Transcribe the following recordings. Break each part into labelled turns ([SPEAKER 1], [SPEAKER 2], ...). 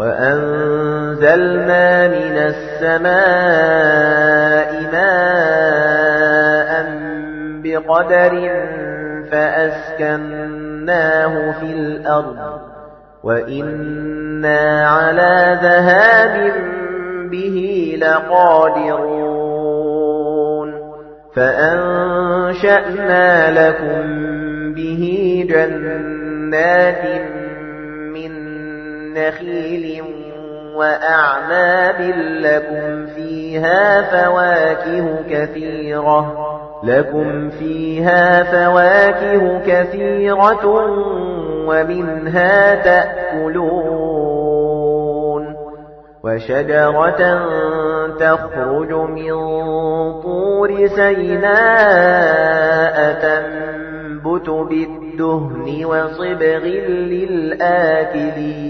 [SPEAKER 1] وأنزلنا من السماء ماء بقدر فأسكناه في الأرض وَإِنَّا عَلَى ذَهَابٍ بِهِ لَقَادِرُونَ فَأَنشَأْنَا لَكُم بِهِ جَنَّاتٍ نَّخِيلٍ وَأَعْنَابٍ لَّكُمْ فِيهَا فَوَاكِهُ كَثِيرَةٌ لَكُمْ فِيهَا فَوَاكِهُ كَثِيرَةٌ وَمِنْهَا تَأْكُلُونَ وَشَجَرَةً تَخْرُجُ مِنْ طُورِ سَيْنَاءَ تَنبُتُ بِالدُّهْنِ وَصِبْغٍ لِلْآكِلِينَ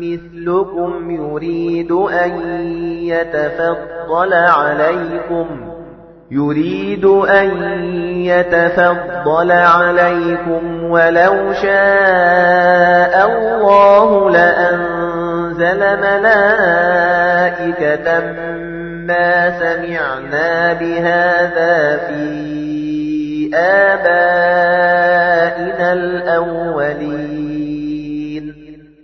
[SPEAKER 1] مثلكم يريد أن يتفضل عليكم يريد أن يتفضل فَضَّلَ عَلَيْكُمْ وَلَوْ شَاءَ اللَّهُ لَأَنزَلَ مَلَائِكَةً مَا سَمِعْنَا بِهَذَا فِي آبَائِنَا الْأَوَّلِينَ.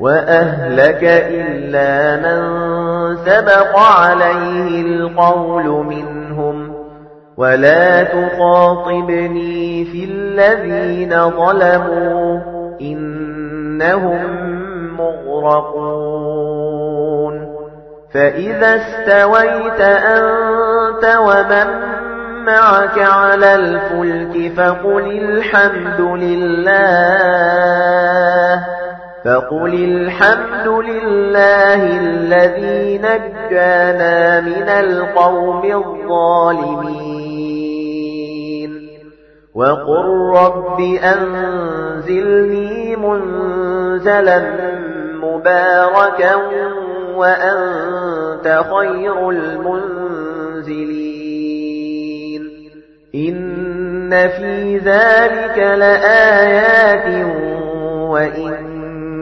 [SPEAKER 1] وَأَهْلَكَ إِلَّا مَن سَبَقَ عَلَيْهِ الْقَوْلُ مِنْهُمْ وَلَا تُخَاطِبْنِي فِي الَّذِينَ ظَلَمُوا إِنَّهُم مُّغْرَقُونَ فَإِذَا اسْتَوَيْتَ أَنتَ وَمَن مَّعَكَ عَلَى الْفُلْكِ فَقُلِ الْحَمْدُ لِلَّهِ فَقُلِ الْحَمْدُ لِلَّهِ الَّذِي نَجَّانَا مِنَ الْقَوْمِ الظَّالِمِينَ وَقُل رَّبِّ أَنزِلْنِي مُنزَلًا مُّبَارَكًا وَأَنتَ خَيْرُ الْمُنزِلِينَ إِنَّ فِي ذَلِكَ لَآيَاتٍ وَإِنَّ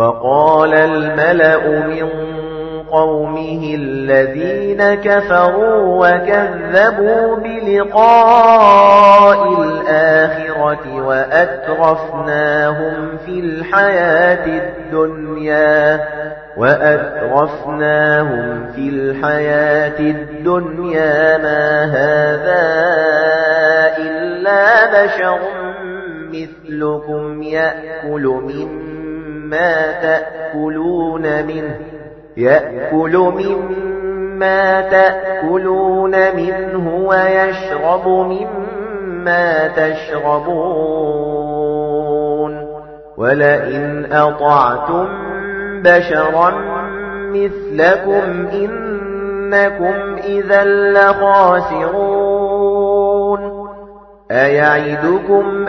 [SPEAKER 1] وَقَالَ الْمَلَأُ مِنْ قَوْمِهِ الَّذِينَ كَفَرُوا وَكَذَّبُوا بِلِقَاءِ الْآخِرَةِ وَأَتْرَفْنَاهُمْ فِي الْحَيَاةِ الدُّنْيَا وَأَتْرَفْنَاهُمْ فِي الْحَيَاةِ الدُّنْيَا. مَا هَذَا إِلَّا بَشَرٌ مِثْلُكُمْ يَأْكُلُ مِمَّا تَأْكُلُونَ مِنْهُ يَأْكُلُ مِمَّا تَأْكُلُونَ مِنْهُ وَيَشْرَبُ مِمَّا تَشْرَبُونَ وَلَئِنْ أَطَعْتُمْ بَشَرًا مِثْلَكُمْ إِنَّكُمْ إِذًا لَخَاسِرُونَ أَيَعِدُكُمْ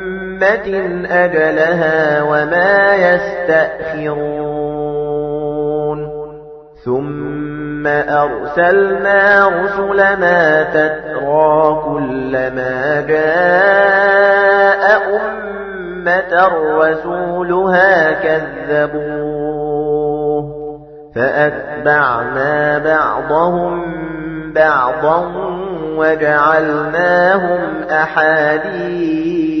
[SPEAKER 1] أَجَلَهَا وَمَا يَسْتَأْخِرُونَ. ثُمَّ أَرْسَلْنَا رُسُلَنَا تَتْرَىٰ كُلَّمَا جَاءَ أُمَّةً رَّسُولُهَا كَذَّبُوهُ. فَأَتْبَعْنَا بَعْضَهُم بَعْضًا وَجَعَلْنَاهُمْ أَحَادِيثَ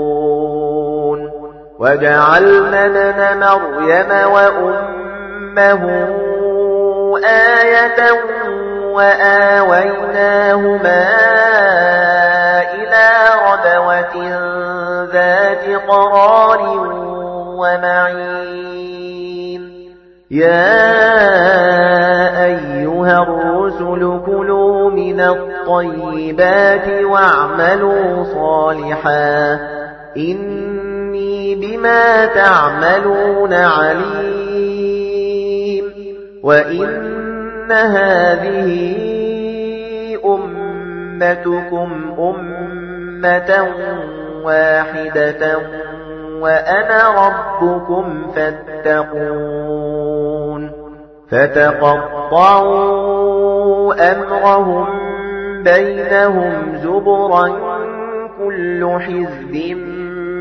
[SPEAKER 1] وَجَعَلْنَا ابْنَ مَرْيَمَ وَأُمَّهُ آيَةً وَآوَيْنَاهُمَا إِلَى رَبْوَةٍ ذَاتِ قَرَارٍ وَمَعِينٍ. يَا أَيُّهَا الرُّسُلُ كُلُوا مِنَ الطَّيِّبَاتِ وَاعْمَلُوا صَالِحًا إِنِّي بِمَا تَعْمَلُونَ عَلِيمٌ. وَإِنَّ هَٰذِهِ أُمَّتُكُمْ أُمَّةً وَاحِدَةً وَأَنَا رَبُّكُمْ فَاتَّقُونِ. فَتَقَطَّعُوا أَمْرَهُم بَيْنَهُمْ زُبُرًا كُلُّ حِزْبٍ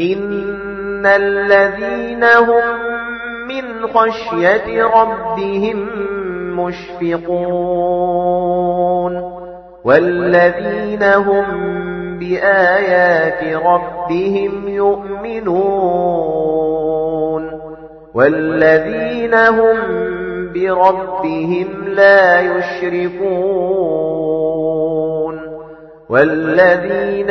[SPEAKER 1] إِنَّ الَّذِينَ هُم مِّنْ خَشْيَةِ رَبِّهِم مُّشْفِقُونَ وَالَّذِينَ هُم بِآيَاتِ رَبِّهِمْ يُؤْمِنُونَ وَالَّذِينَ هُم بِرَبِّهِمْ لَا يُشْرِكُونَ وَالَّذِينَ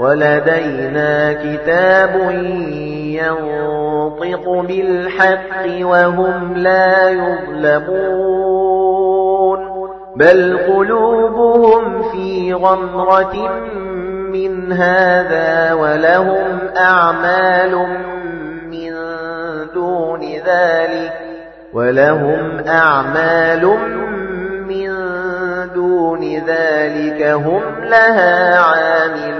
[SPEAKER 1] وَلَدَيْنَا كِتَابٌ يَنطِقُ بِالْحَقِّ وَهُمْ لَا يُظْلَمُونَ. بَلْ قُلُوبُهُمْ فِي غَمْرَةٍ مِّنْ هَٰذَا وَلَهُمْ أَعْمَالٌ مِّن دُونِ ذَٰلِكَ وَلَهُمْ أَعْمَالٌ مِّن دُونِ ذَٰلِكَ هُمْ لَهَا عَامِلُونَ.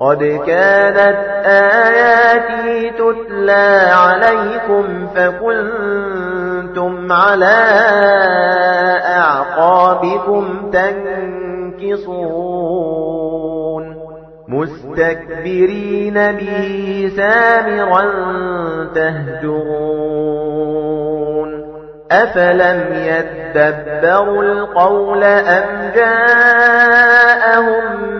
[SPEAKER 1] قَدْ كَانَتْ آيَاتِي تُتْلَى عَلَيْكُمْ فَكُنْتُمْ عَلَى أَعْقَابِكُمْ تَنكِصُونَ. مُسْتَكْبِرِينَ بِهِ سَامِرًا تَهْجُرُونَ. أَفَلَمْ يَدَّبَّرُوا الْقَوْلَ أَمْ جَاءَهُم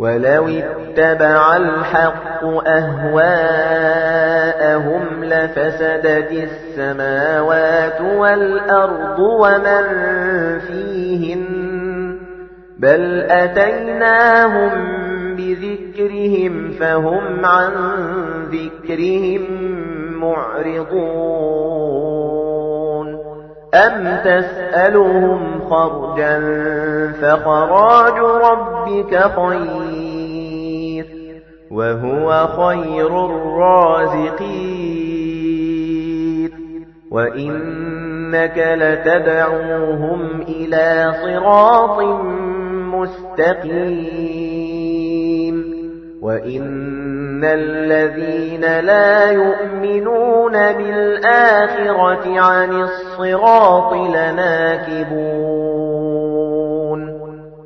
[SPEAKER 1] وَلَوِ اتَّبَعَ الْحَقُّ أَهْوَاءَهُمْ لَفَسَدَتِ السَّمَاوَاتُ وَالْأَرْضُ وَمَن فِيهِنَّ بَلْ أَتَيْنَاهُم بِذِكْرِهِمْ فَهُمْ عَن ذِكْرِهِم مُّعْرِضُونَ أَمْ تَسْأَلُهُمْ خَرْجًا فَخَرَاجُ رَبِّكَ خَيْرٌ وَهُوَ خَيْرُ الرَّازِقِينَ. وَإِنَّكَ لَتَدْعُوهُمْ إِلَى صِرَاطٍ مُسْتَقِيمٍ. وَإِنَّ الَّذِينَ لَا يُؤْمِنُونَ بِالْآخِرَةِ عَنِ الصِّرَاطِ لَنَاكِبُونَ.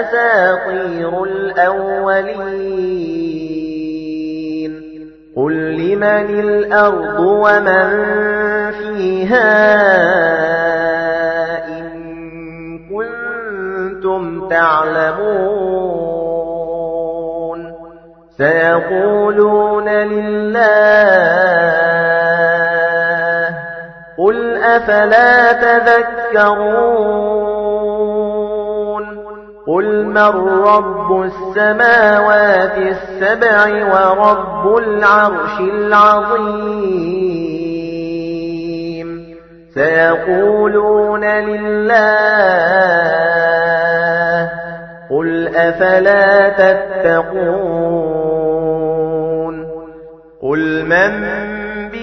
[SPEAKER 1] أَسَاطِيرُ الْأَوَّلِينَ. قُل لِّمَنِ الْأَرْضُ وَمَن فِيهَا إِن كُنتُمْ تَعْلَمُونَ. سَيَقُولُونَ لِلَّهِ قُلْ أَفَلَا تَذَكَّرُونَ. قُلْ مَن رَّبُّ السَّمَاوَاتِ السَّبْعِ وَرَبُّ الْعَرْشِ الْعَظِيمِ سَيَقُولُونَ لِلَّهِ قُلْ أَفَلَا تَتَّقُونَ قُلْ مَن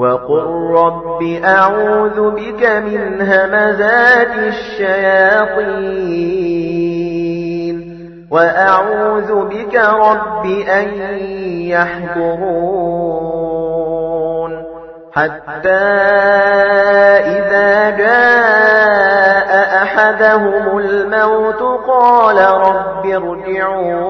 [SPEAKER 1] وَقُل رَّبِّ أَعُوذُ بِكَ مِنْ هَمَزَاتِ الشَّيَاطِينِ وَأَعُوذُ بِكَ رَبِّ أَن يَحْضُرُونِ حَتَّى إِذَا جَاءَ أَحَدَهُمُ الْمَوْتُ قَالَ رَبِّ ارْجِعُونِ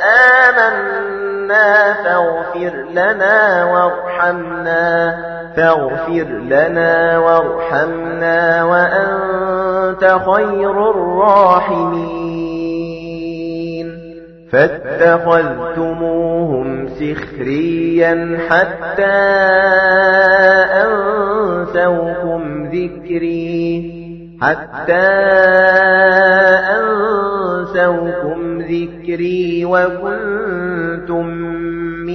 [SPEAKER 1] فَاغْفِرْ لَنَا وَارْحَمْنَا فَاغْفِرْ لَنَا وَارْحَمْنَا وَأَنْتَ خَيْرُ الرَّاحِمِينَ. فَاتَّخَذْتُمُوهُمْ سِخْرِيًّا حَتَّى أَنسَوْكُمْ ذِكْرِي حَتَّى ذِكْرِي وَكُنتُم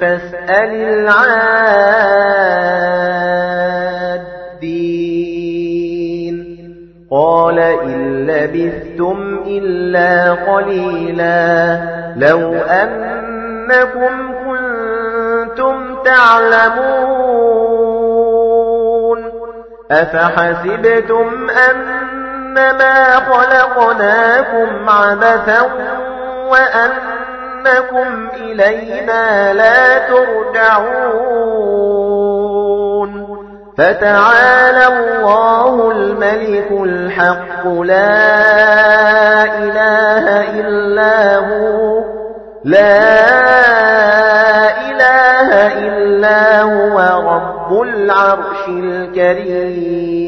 [SPEAKER 1] فَاسْأَلِ الْعَادِّينَ. قَالَ إِن لَّبِثْتُمْ إِلَّا قَلِيلًا. لَّوْ أَنَّكُمْ كُنتُمْ تَعْلَمُونَ. أَفَحَسِبْتُمْ أَنَّمَا خَلَقْنَاكُمْ عَبَثًا وَأَنَّكُمْ إِلَيْنَا لَا تُرْجَعُونَ. فَتَعَالَى اللَّهُ الْمَلِكُ الْحَقُّ لَا إِلَٰهَ إِلَّا هُوَ. لَا إِلَٰهَ إِلَّا هُوَ رَبُّ الْعَرْشِ الْكَرِيمِ.